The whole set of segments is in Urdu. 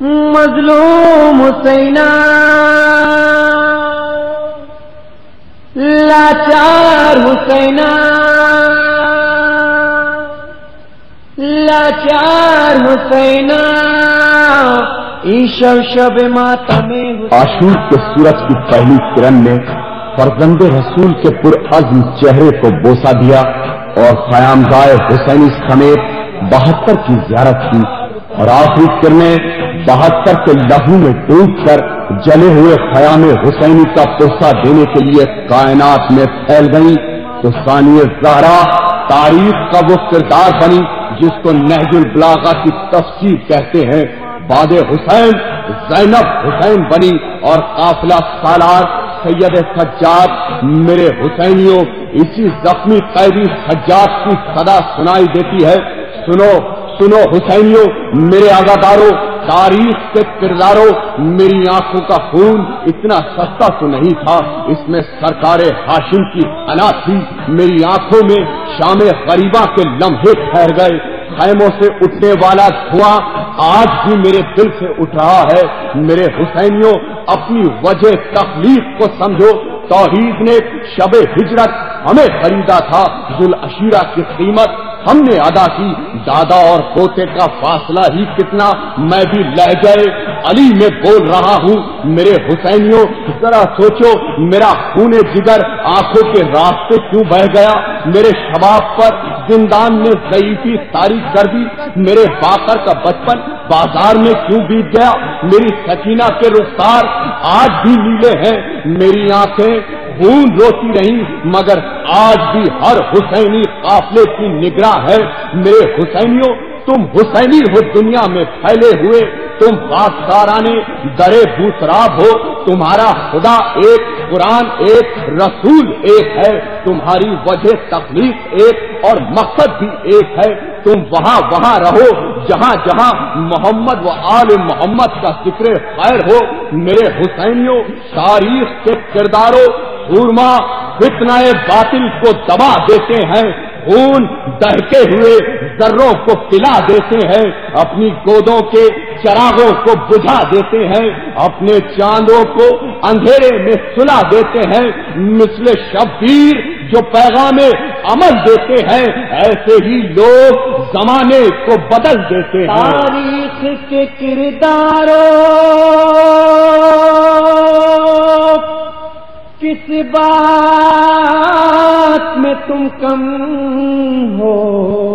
مظلوم حسین لاچار حسین لاچار حسین ایشو شب ماتم آشور کے سورج کی پہلی کرن نے فرزند رسول کے پرعزم چہرے کو بوسا دیا اور قیام گائے حسینی سمیت بہتر کی زیارت کی اور آخری کرنیں بہتر کے لہو میں ڈوب کر جلے ہوئے خیام حسینی کا پرسہ دینے کے لیے کائنات میں پھیل گئی تو ثانی زہرا تاریخ کا وہ کردار بنی جس کو نہج البلاغا کی تفصیل کہتے ہیں۔ باد حسین، زینب حسین بنی اور قافلہ سالار سید سجاد میرے حسینیوں، اسی زخمی قیدی سجاد کی صدا سنائی دیتی ہے۔ سنو سنو حسینیوں میرے آگاداروں تاریخ کے کرداروں میری آنکھوں کا خون اتنا سستا تو نہیں تھا، اس میں سرکار ہاشم کی انا تھی۔ میری آنکھوں میں شام غریبہ کے لمحے ٹھہر گئے۔ خیموں سے اٹھنے والا دھواں آج بھی میرے دل سے اٹھ رہا ہے۔ میرے حسینیوں اپنی وجہ تخلیق کو سمجھو۔ توحید نے شب ہجرت ہمیں خریدا تھا۔ ذل اشیرہ کی قیمت ہم نے ادا کی، دادا اور پوتے کا فاصلہ ہی کتنا، میں بھی لہ گئے علی میں بول رہا ہوں۔ میرے حسینیوں، ذرا سوچو، میرا خون جگر آنکھوں کے راستے کیوں بہ گیا؟ میرے شباب پر زندان نے ضعیفی تاریخ کر دی۔ میرے باقر کا بچپن بازار میں کیوں بیت گیا؟ میری سکینہ کے رخسار آج بھی لیلے ہیں۔ میری آنکھیں خون روتی رہی، مگر آج بھی ہر حسینی قافلے کی نگراں ہے۔ میرے حسینیوں، تم حسینی ہو دنیا میں پھیلے ہوئے۔ تم بادشارانے درے بوسراب ہو۔ تمہارا خدا ایک، قرآن ایک، رسول ایک ہے۔ تمہاری وجہ تکلیف ایک اور مقصد بھی ایک ہے۔ تم وہاں وہاں رہو۔ جہاں جہاں محمد و آل محمد کا ذکر خیر ہو۔ میرے حسینیوں، تاریخ کے کرداروں سورما فتنہ باطل کو دبا دیتے ہیں، خون دہتے ہوئے ذروں کو پلا دیتے ہیں، اپنی گودوں کے چراغوں کو بجھا دیتے ہیں، اپنے چاندوں کو اندھیرے میں سلا دیتے ہیں۔ مثل شبیر جو پیغام عمل دیتے ہیں، ایسے ہی لوگ زمانے کو بدل دیتے ہیں۔ تاریخ کے کرداروں کس بات میں تم کم ہو؟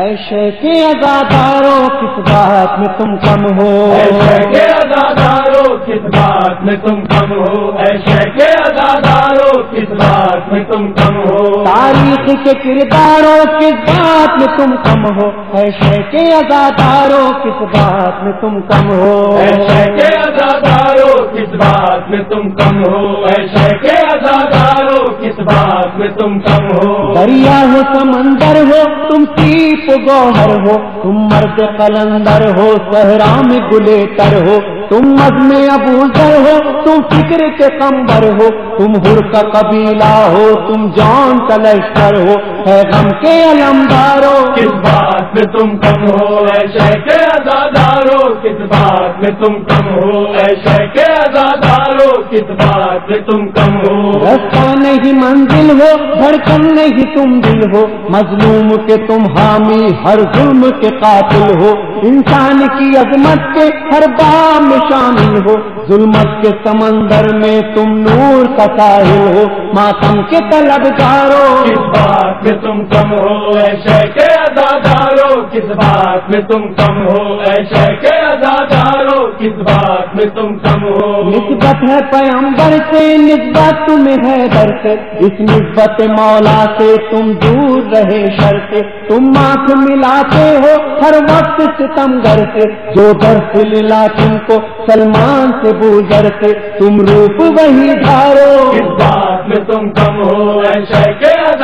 ایشے کے ازاداروں کس بات میں تم کم ہو؟ ایسے کے ازاداروں کس بات میں تم کم ہو؟ ایسے کے ازاداروں کس بات میں تم کم ہو؟ تاریخ کے کرداروں کس بات میں تم کم ہو؟ ایشے کے ازاداروں کس بات میں تم کم ہو؟ ایسے کے ازاداروں کس بات میں تم کم ہو؟ ایسے کے ازاداروں کس بات میں تم کم ہو؟ دریا ہو، سمندر ہو، تم سیپ گوہر ہو، تم مرد قلندر ہو، صحرا میں گلیٹر ہو، تم مد میں ابو ذر ہو، تم فکر کے کمبر ہو، تم ہر کا قبیلہ ہو، تم جان کا لشکر ہو ہے غم کے علمدارو کس بات میں تم کم ہو ایسے کے ازاداروں کس بات میں تم کم ہو ایسے کے ازاداروں کس بات میں تم کم ہو؟ رستہ نہیں منزل ہو دھڑکن نہیں تم دل ہو. مظلوم کے تم حامی ہر ظلم کے قاتل ہو. انسان کی عظمت کے ہر بام شامل ہو. ظلمت کے سمندر میں تم نور کا ساحل ہو. ماتم کے طلبگارو کس بات میں تم کم ہو ایسے کے ازاداروں کس بات میں تم کم ہو ایسے کے ازاداروں کس بات میں تم کم ہو؟ نسبت ہے پیمبر سے نسبت تمہیں ہے در سے۔ اس نسبت مولا سے تم دور رہے شر سے۔ تم آنکھ ملاتے ہو ہر وقت ستم گر سے۔ جو در سے للا تم کو سلمان سے بوزر سے۔ تم روپ وہی دھارو کس بات میں تم کم ہو ایسے کے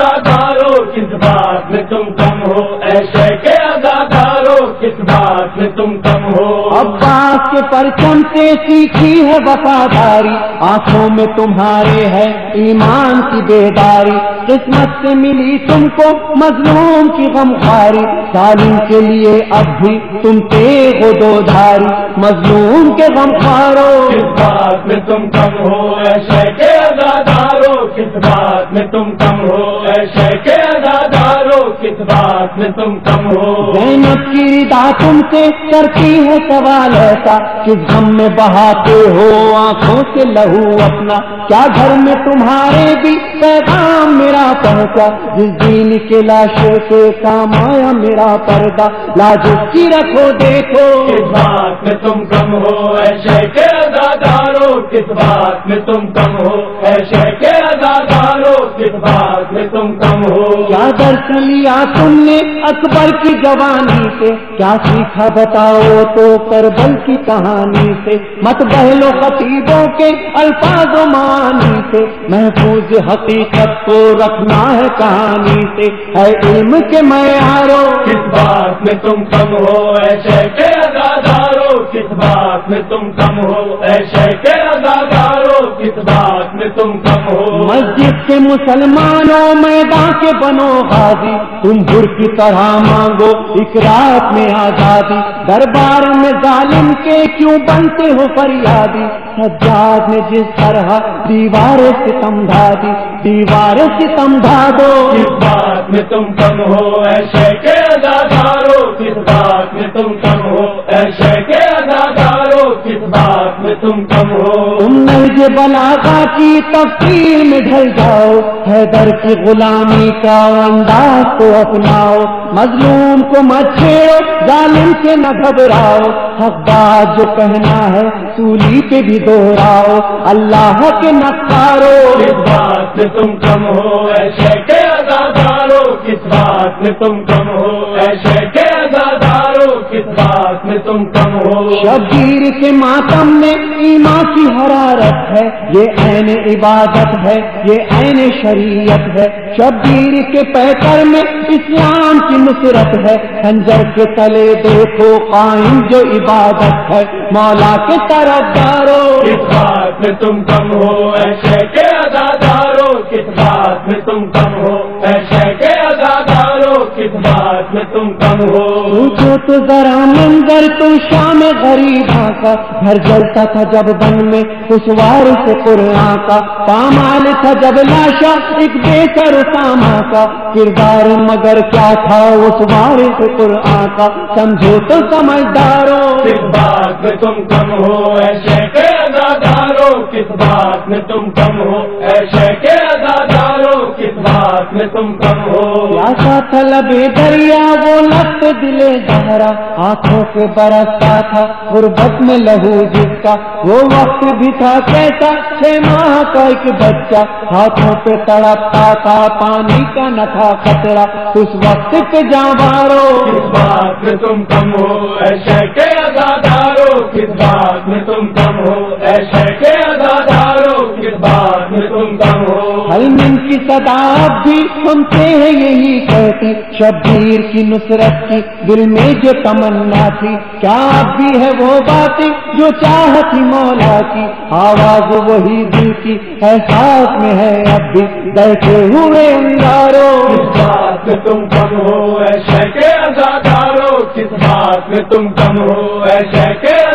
میں تم کم ہو ایسے کے ازاداروں کس بات میں تم کم ہو؟ عباس کے پر چمتے سیکھی ہے وفاداری آنکھوں میں تمہارے ہے ایمان کی بیداری قسمت سے ملی تم کو مظلوم کی غمخاری ظالم کے لیے اب بھی تم تیغ و دو دھاری مظلوم کے غمخارو کس بات میں تم کم ہو ایسے کے کس بات میں تم کم ہو؟ ایسے کے ازادارو کس بات میں تم کم ہو؟ زینب کی ردا تم سے کرتی ہے سوال ایسا کس غم میں بہاتے ہو، آنکھوں سے لہو اپنا۔ کیا گھر میں تمہارے بھی پیغام میرا پہنچا؟ جس دین کے لاشے کے کام آیا میرا پردہ۔ لاج کی رکھو دیکھو۔ کس بات میں تم کم ہو؟ ایسے کے ازادارو کس بات میں تم کم ہو؟ ایسے کے ازادارو کس بات میں تم کم ہو؟ کیا درس لیا تم نے اکبر کی جوانی سے؟ کیا سیکھا بتاؤ تو کربل کی کہانی سے؟ مت بہلو خطیبوں کے الفاظ و معنی سے۔ محفوظ حقیقت کو رکھنا ہے کہانی سے۔ ہے علم کے معیاروں کس بات میں تم کم ہو ایسے کے ازادارو کس بات میں تم کم ہو؟ ایسے کے ازادارو کس بات میں تم کم ہو؟ مسجد کے مسلمانوں میدان کے بنو غازی تم گر کی طرح مانگو ایک رات میں آزادی۔ دربار میں ظالم کے کیوں بنتے ہو فریادی؟ سجاد نے جس طرح دیوار سے سمجھا دی دیوار سے سمجھا دو۔ کس بات میں تم کم ہو ایسے کے ازادارو کس بات میں تم کم ہو؟ ایسے کے ازادارو کس بات میں تم کم ہو؟ تم نرج بلاغا کی تفصیل میں ڈھل جاؤ حیدر کی غلامی کا انداز کو اپناؤ مظلوم کو مت چھیڑو ظالم سے نہ گھبراؤ حق بات جو کہنا ہے سولی پہ بھی دوہراؤ۔ اللہ کے نقارو کس بات میں تم کم ہو؟ ایسے کے ازادارو کس بات میں تم کم ہو؟ ایسے کے تم کم ہو۔ شبیر کے ماتم میں ایمان کی حرارت ہے یہ عین عبادت ہے یہ عین شریعت ہے۔ شبیر کے پیکر میں اسلام کی نصرت ہے خنجر کے تلے دیکھو قائم جو عبادت ہے۔ مولا کے طرف دارو کس بات میں تم کم ہو؟ ایسے کے ازادارو کس بات میں تم کم ہو؟ ایسے کے ازادارو کس بات میں تم کم ہو۔ پوچھو تو ذرا منظر تو شام غریب کا۔ گھر جلتا تھا جب بن میں اس وار سے قرآن کا۔ پامال تھا جب لاشا ایک بے سر ساما کا۔ کردار مگر کیا تھا اس وار سے قرآن کا؟ سمجھو تو سمجھدارو کس بات میں تم کم ہو؟ ایسے کے ازادارو کس بات میں تم کم ہو؟ ایسے کے میں تم کم ہو۔ پیاسا تھا لبے دریا وہ لفظ دلے دہرا آنکھوں سے برستا تھا غربت میں لہو جس کا وہ وقت بھی تھا کیسا چھ ماہ کا ایک بچہ۔ ہاتھوں پہ تڑپتا تھا پانی کا نہ تھا خطرہ۔ اس وقت پہ جاں مارو کس بات میں تم کم ہو؟ ایسے کے ازادارو کس بات میں تم کم ہو؟ ایسے کے ازادارو بات میں تم کم ہو کی صدا اب بھی سنتے ہیں یہی کہتی شبیر کی نصرت کی دل میں جو تمنا تھی۔ کیا اب بھی ہے وہ باتیں جو چاہتی مولا کی؟ آواز وہی دل کی احساس میں ہے۔ اب بھی بیٹھے ہوئے انگاروں۔ کس بات میں تم کم ہو ایسے کے ازادارو کس بات میں تم کم ہو ایسے کے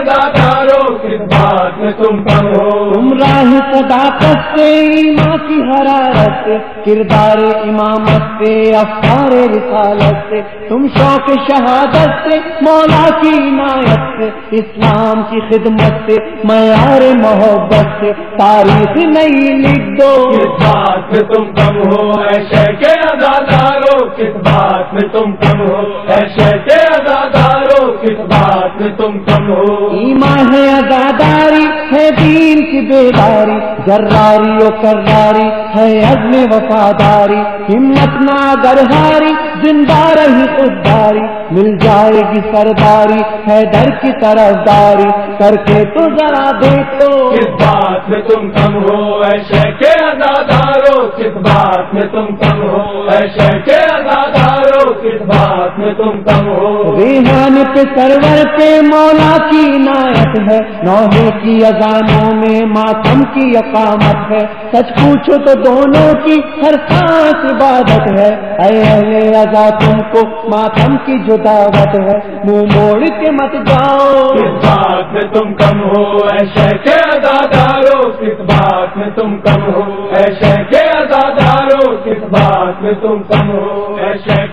صداقت سے ایمان کی حرارت کردار امامت سے افطار رسالت سے تم شوق شہادت سے مولا کی عنایت سے اسلام کی خدمت سے معیار محبت سے تاریخ نہیں لکھ دو۔ کس بات میں تم کم ہو ایسے کے ازادارو کس بات میں تم کم ہو ایسے کے ازادارو کس بات میں تم کم ہو؟ ایمان ہے ازاداری ہے دین کی بیداری، جراری و کراری ہے عزم وفاداری، ہمت نہ گرہاری زندہ رہی خودداری، مل جائے گی سرداری، ہے در کی طرف داری کر کے تو ذرا دیکھو۔ کس بات میں تم کم ہو ایشے کے ازادارو کس بات میں تم کم ہو ایشے کے ازادارو کس بات میں تم کم ہو؟ ریحان پہ سرور پہ مولا کی عنایت ہے۔ نوحے کی اذانوں میں ماتم کی اقامت ہے۔ سچ پوچھو تو دونوں کی ہر سانس عبادت ہے۔ اے اہل ازا تم کو ماتم کی جو دعوت ہے۔ منہ موڑ کے مت جاؤ۔ کس بات میں تم کم ہو؟ ایشے کے ازادارو کس بات میں تم کم ہو؟ ایشے کے ازادارو کس بات میں تم کم ہو؟ کے